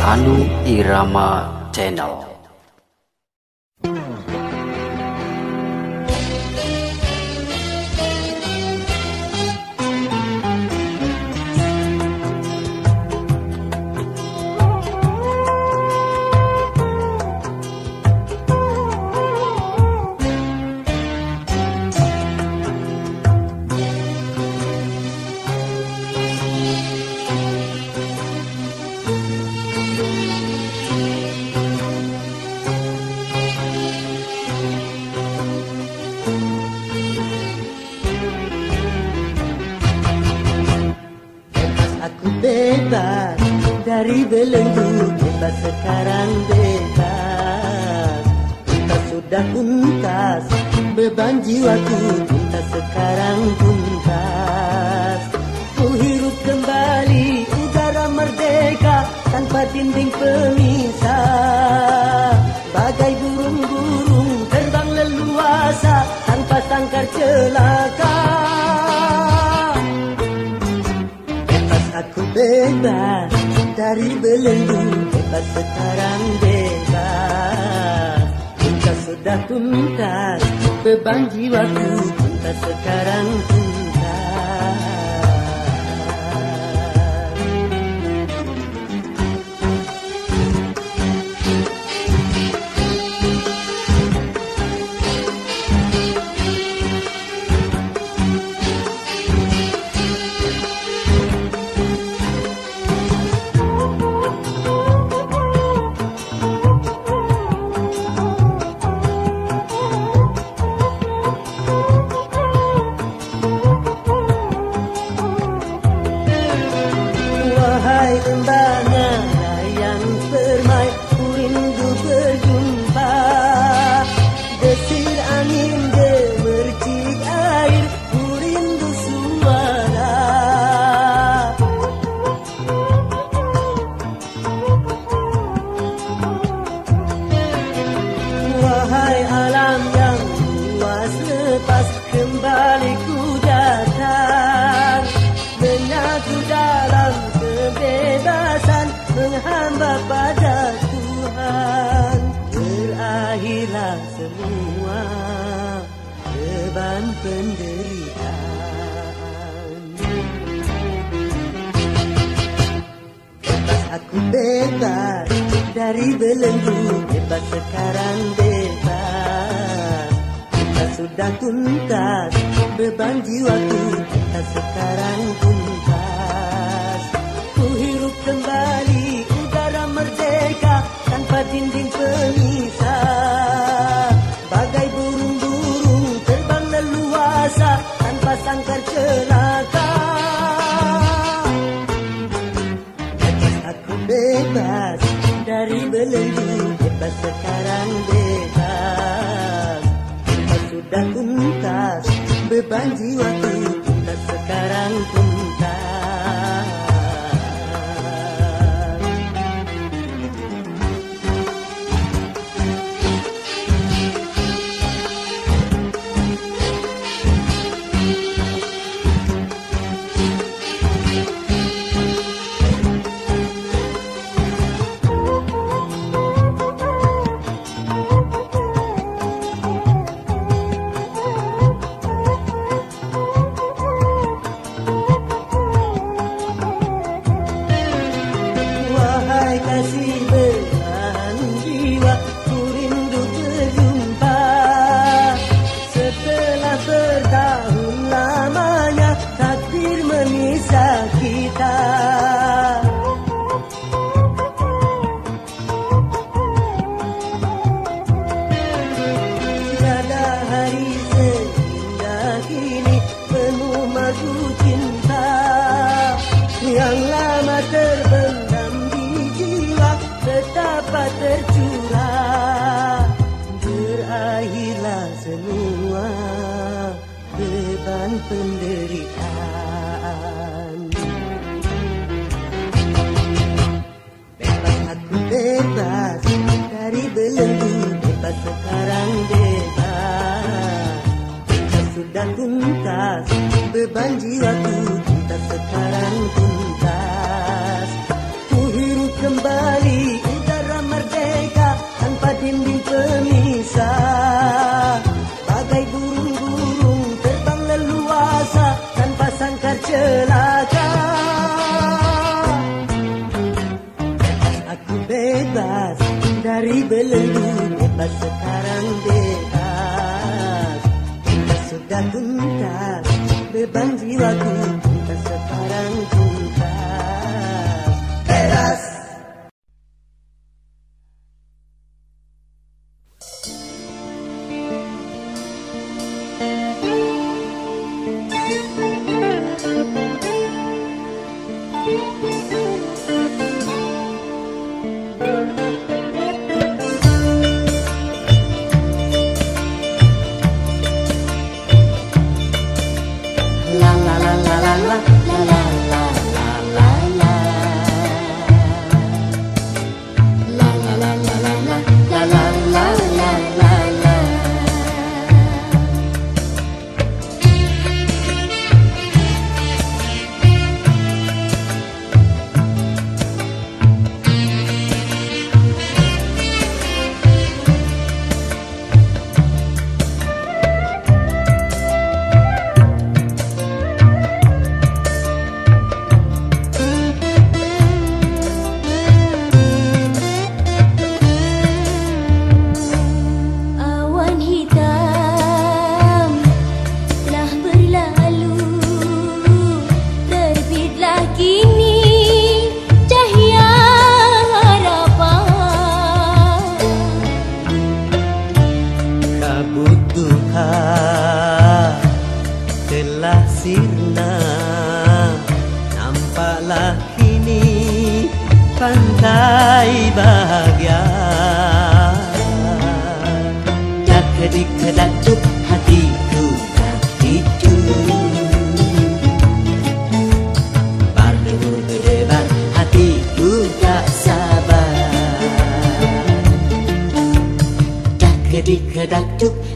Anu Irama Channel. Beban lagu cinta yang lama terbendam di jiwa betapa tercurah. Berakhirlah semua beban penderitaan. Bebas aku bebas dari belenggu bebas sekarang deh sudah dan tuntas Beban jiwaku cinta sekarang tuntas. Ku hirup kembali udara merdeka Tanpa dinding pemisah. Bagai burung-burung terbang leluasa Tanpa sangkar celaka. Aku bebas dari belenggu bebas i'm gonna be bambi lakuna la la.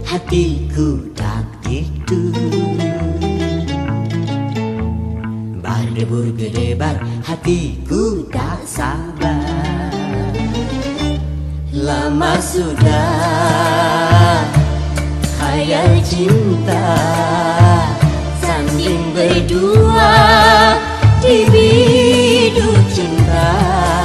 hatiku tak itu Bar debur gedebar hatiku tak sabar. Lama sudah khayal cinta Samping berdua di biduk cinta.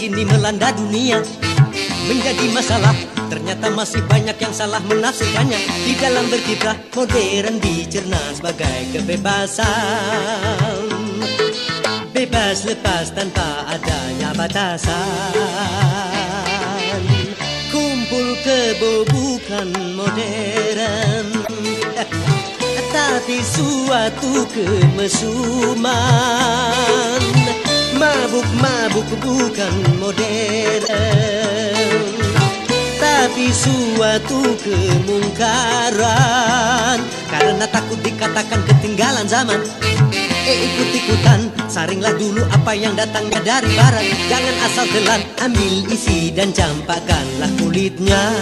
Kini melanda dunia. Menjadi masalah Ternyata masih banyak yang salah menafsirkannya. Di dalam berkiprah modern dicerna sebagai kebebasan. Bebas lepas tanpa adanya batasan. Kumpul kebo bukan modern. Tapi suatu kemesuman Mabuk-mabuk bukan modern. Tapi suatu kemungkaran. Karena takut dikatakan ketinggalan zaman. Eh ikut-ikutan Saringlah dulu apa yang datangnya dari barat. Jangan asal telan Ambil isi dan campakkanlah kulitnya.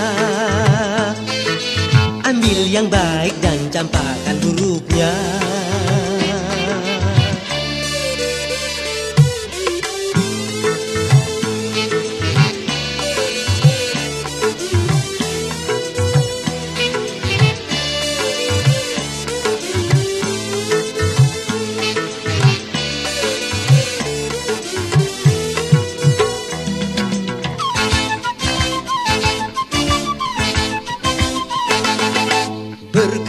Ambil yang baik dan campakkan buruknya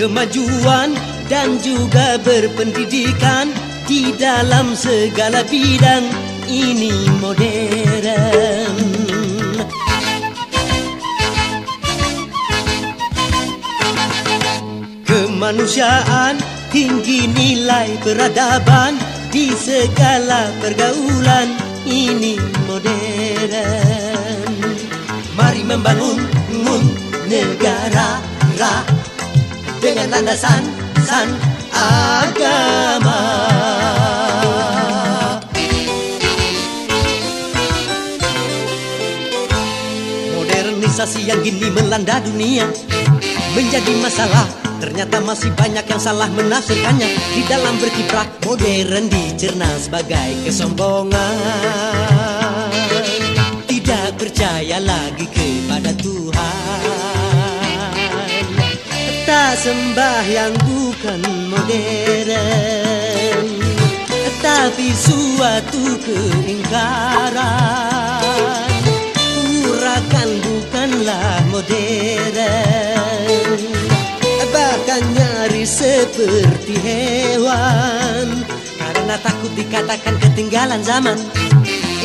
kemajuan dan juga berpendidikan di dalam segala bidang. Ini modern. Kemanusiaan tinggi nilai peradaban di segala pergaulan. Ini modern. Mari membangun negara. ra dengan landasan san agama. Modernisasi yang kini melanda dunia menjadi masalah. Ternyata masih banyak yang salah menafsirkannya. Di dalam berkiprah modern dicerna sebagai kesombongan. Tidak percaya lagi kepada Tuhan Tak sembah yang bukan modern Tapi suatu keingkaran. Urakan bukanlah modern Bahkan nyaris seperti hewan. Karena takut dikatakan ketinggalan zaman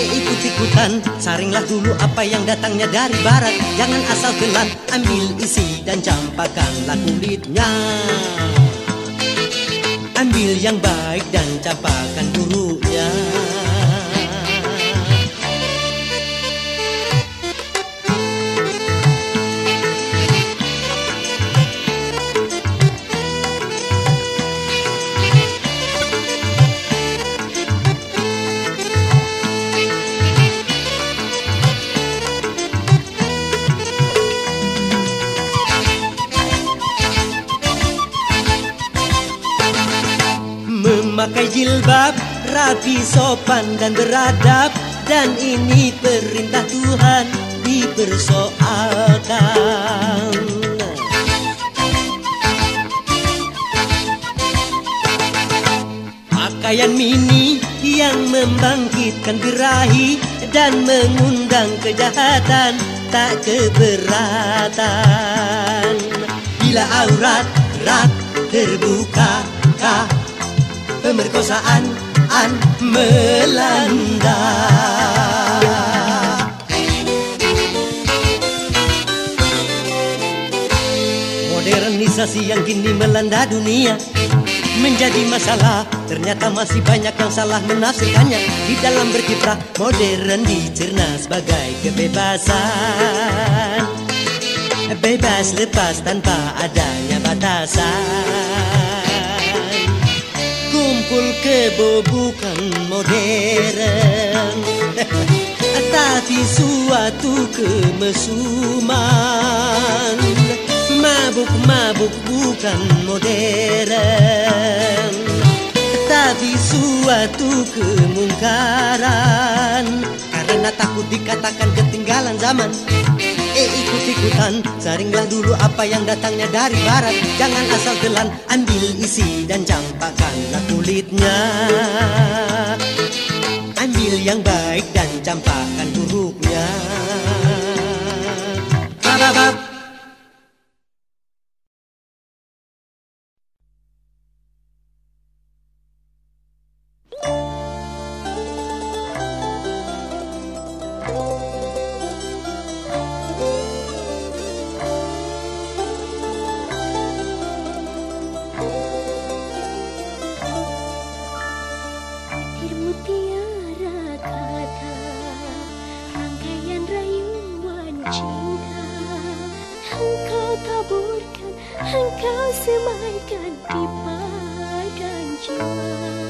ikut-ikutan. Saringlah dulu apa yang datangnya dari barat. Jangan asal telan Ambil isi dan campakkanlah kulitnya. Ambil yang baik dan campakkan buruknya Memakai jilbab rapi sopan dan beradab. Dan ini perintah Tuhan dipersoalkan. Pakaian mini yang membangkitkan birahi Dan mengundang kejahatan tak keberatan. Bila aurat rat terbuka pemerkosaan an melanda. Modernisasi yang kini melanda dunia menjadi masalah. Ternyata masih banyak yang salah menafsirkannya. Di dalam berkiprah modern dicerna sebagai kebebasan. Bebas lepas tanpa adanya batasan Kebo bukan modern. Tapi suatu kemesuman. Mabuk-mabuk bukan modern. Tapi suatu kemungkaran. Karena takut dikatakan ketinggalan zaman ikut-ikutan Saringlah dulu apa yang datangnya dari barat. Jangan asal telan Ambil isi dan campakkanlah kulitnya. Ambil yang baik dan campakkan buruknya. Bababab cinta Engkau taburkan Engkau semaikan di badan jiwa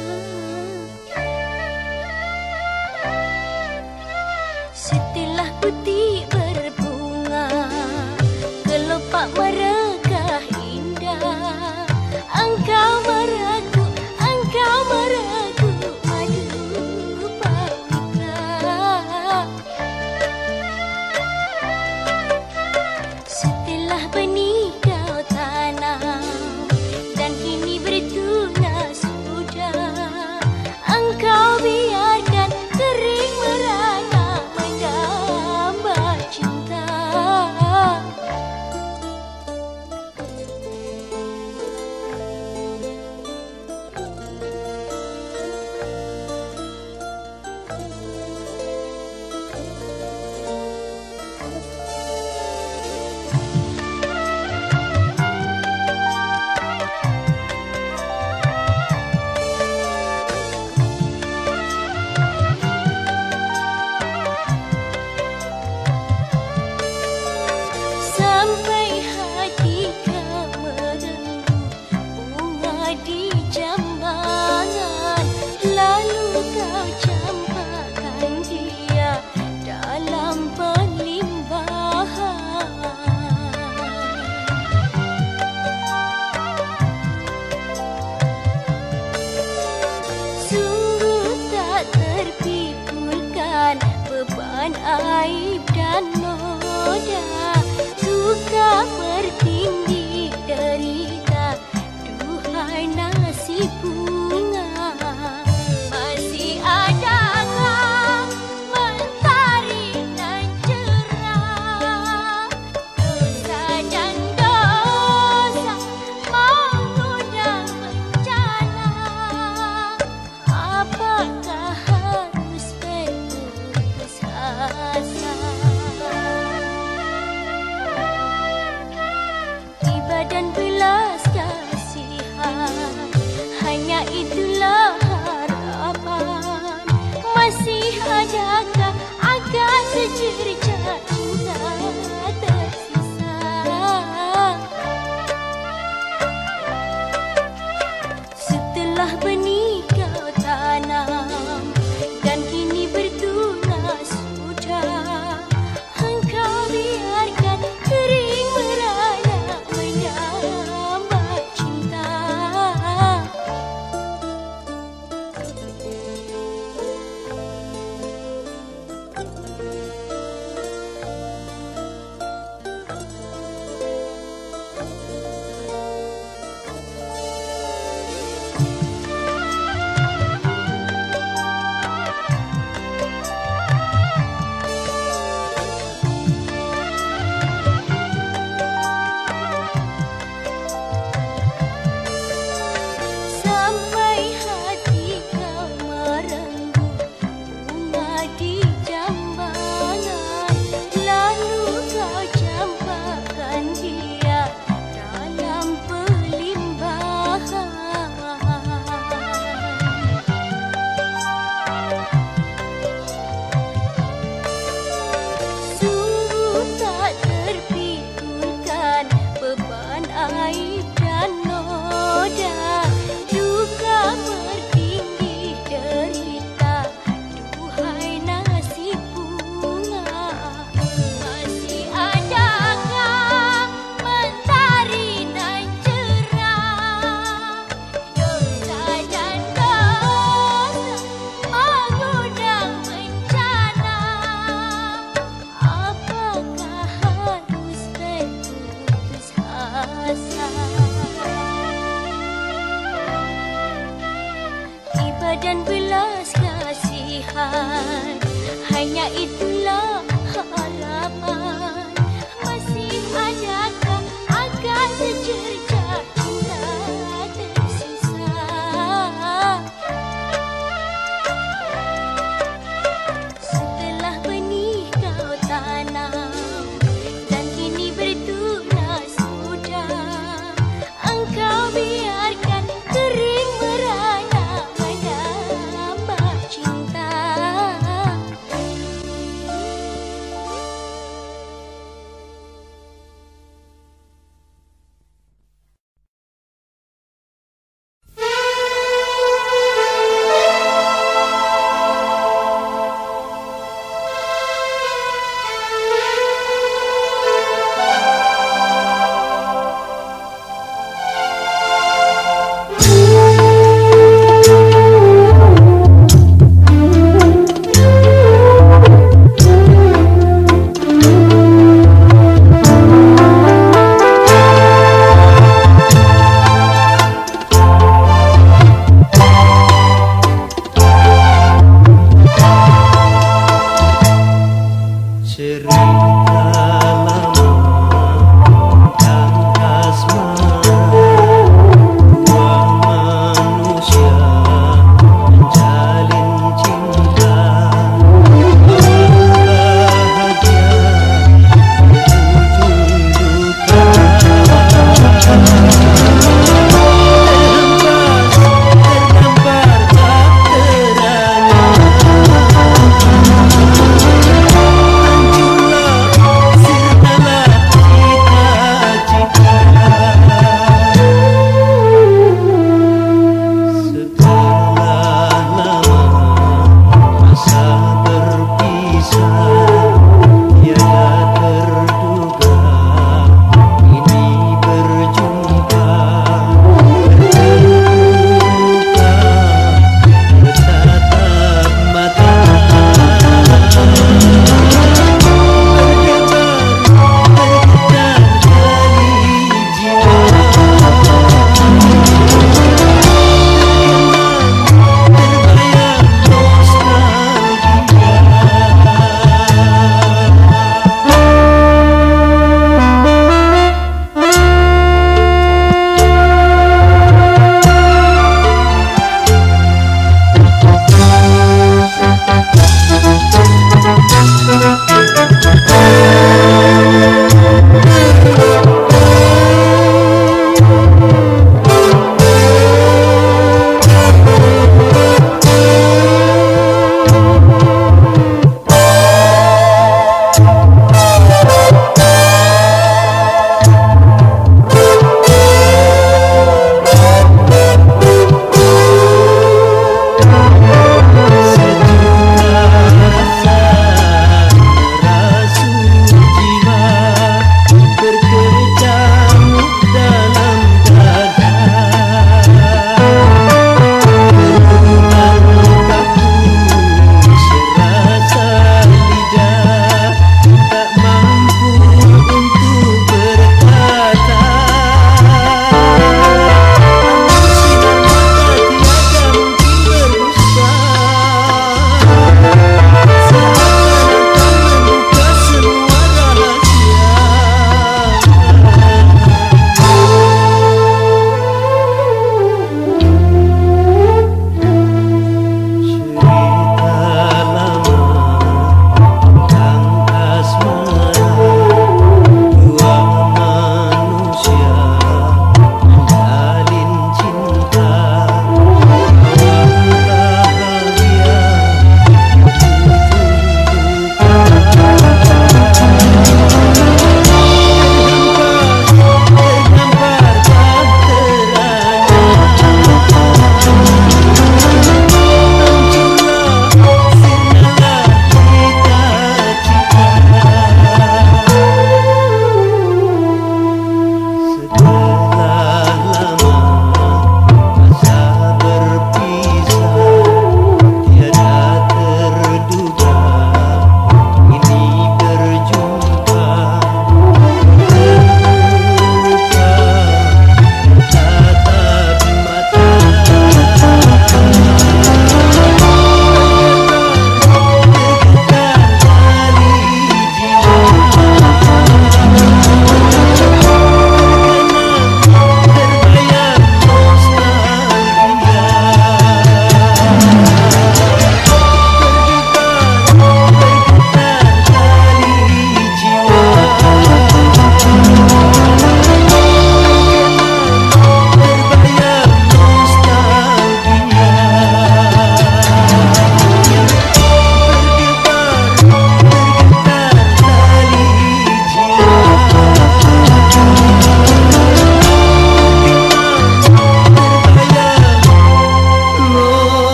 Hanya itu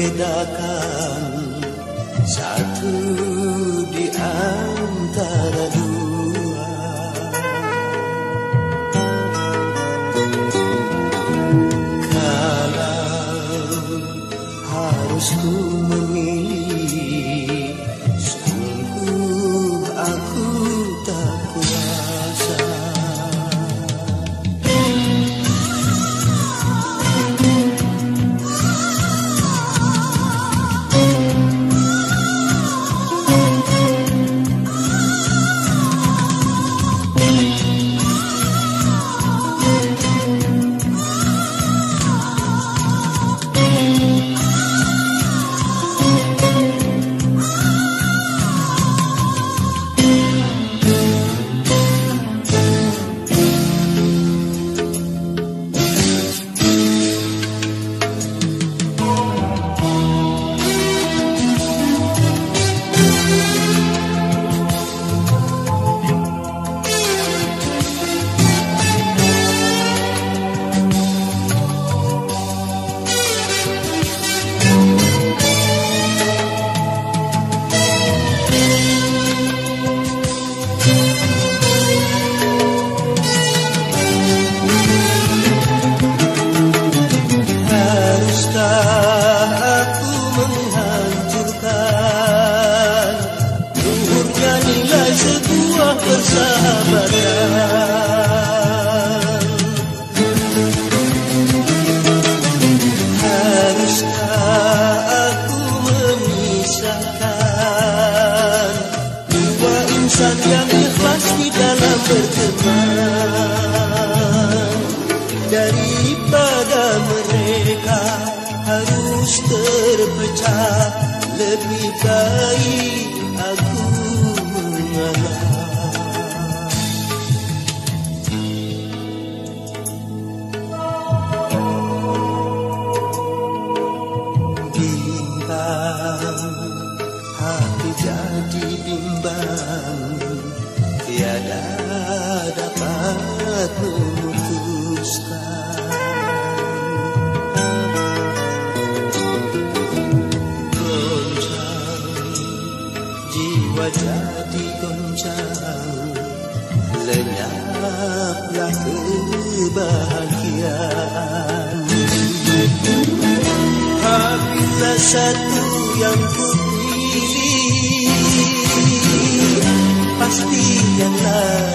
membedakan kebahagiaan Hanya satu yang ku Pasti yang lain